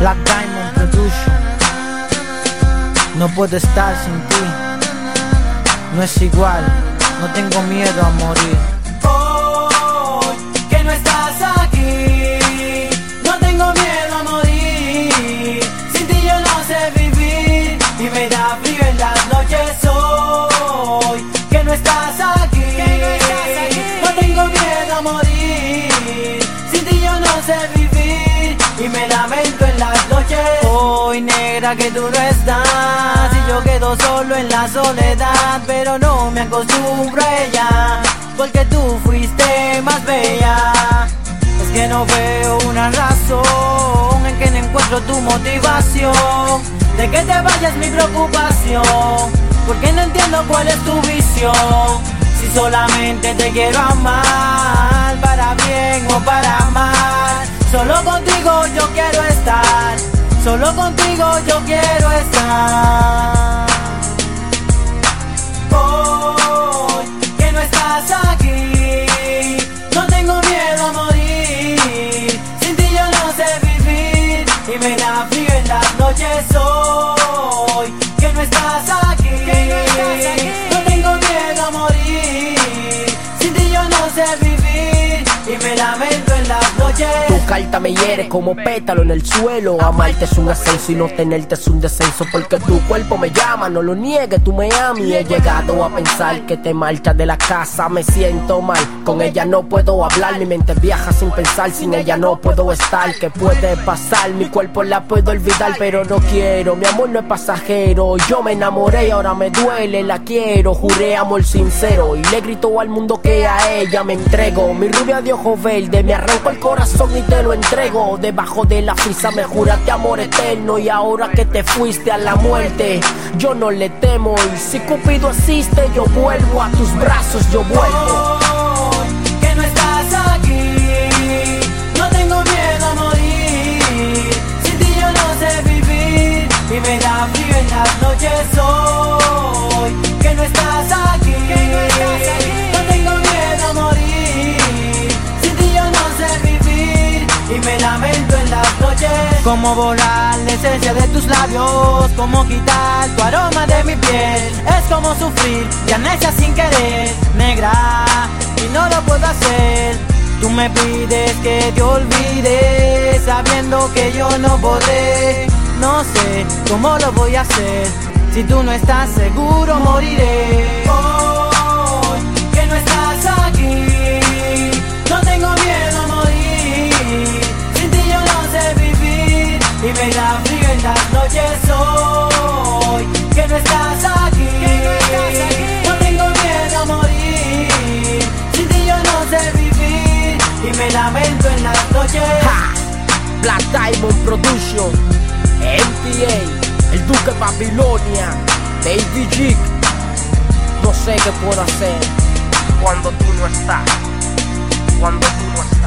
Black Diamond Production. No puedo estar sin ti. No es igual. No tengo miedo a morir. Hoy que no estás aquí, no tengo miedo a morir. Sin ti yo no sé vivir y me da frío en las noches. Hoy que no estás aquí, no tengo miedo a morir. Sin ti yo no sé vivir y me Hoy negra que tú no estás y yo quedo solo en la soledad, pero no me acostumbro a ella porque tú fuiste más bella. Es que no veo una razón en que no encuentro tu motivación. De que te vayas mi preocupación, porque no entiendo cuál es tu visión. Si solamente te quiero amar, solo contigo yo quiero estar. Me hiere como pétalo en el suelo. Amarte es un ascenso y no tenerte es un descenso. Porque tu cuerpo me llama, no lo niegue, tú me amas. Y he llegado a pensar que te marchas de la casa, me siento mal. Con ella no puedo hablar, mi mente viaja sin pensar. Sin ella no puedo estar. ¿Qué puede pasar? Mi cuerpo la puedo olvidar, pero no quiero. Mi amor no es pasajero. Yo me enamoré y ahora me duele, la quiero. Juré amor sincero y le grito al mundo que a ella me entrego. Mi rubia de ojos verde, me arranco el corazón y te lo entrego. Debajo de la frisa me juraste amor eterno y ahora que te fuiste a la muerte, yo no le temo. Y si Cupido asiste, yo vuelvo a tus brazos, yo vuelvo. Que no estás aquí, no tengo miedo a morir. Sin ti yo no sé vivir y me da frío en las noches. Hoy y me lamento en las noches. Como volar la esencia de tus labios, como quitar tu aroma de mi piel. Es como sufrir de amnesia sin querer, negra, y no lo puedo hacer. Tú me pides que te olvides, sabiendo que yo no podré. No sé cómo lo voy a hacer, si tú no estás seguro moriré. Que no estás Diamond Production, MTA, el Duque Babilonia, Baby Jig. No sé qué puedo hacer cuando tú no estás, cuando tú no estás.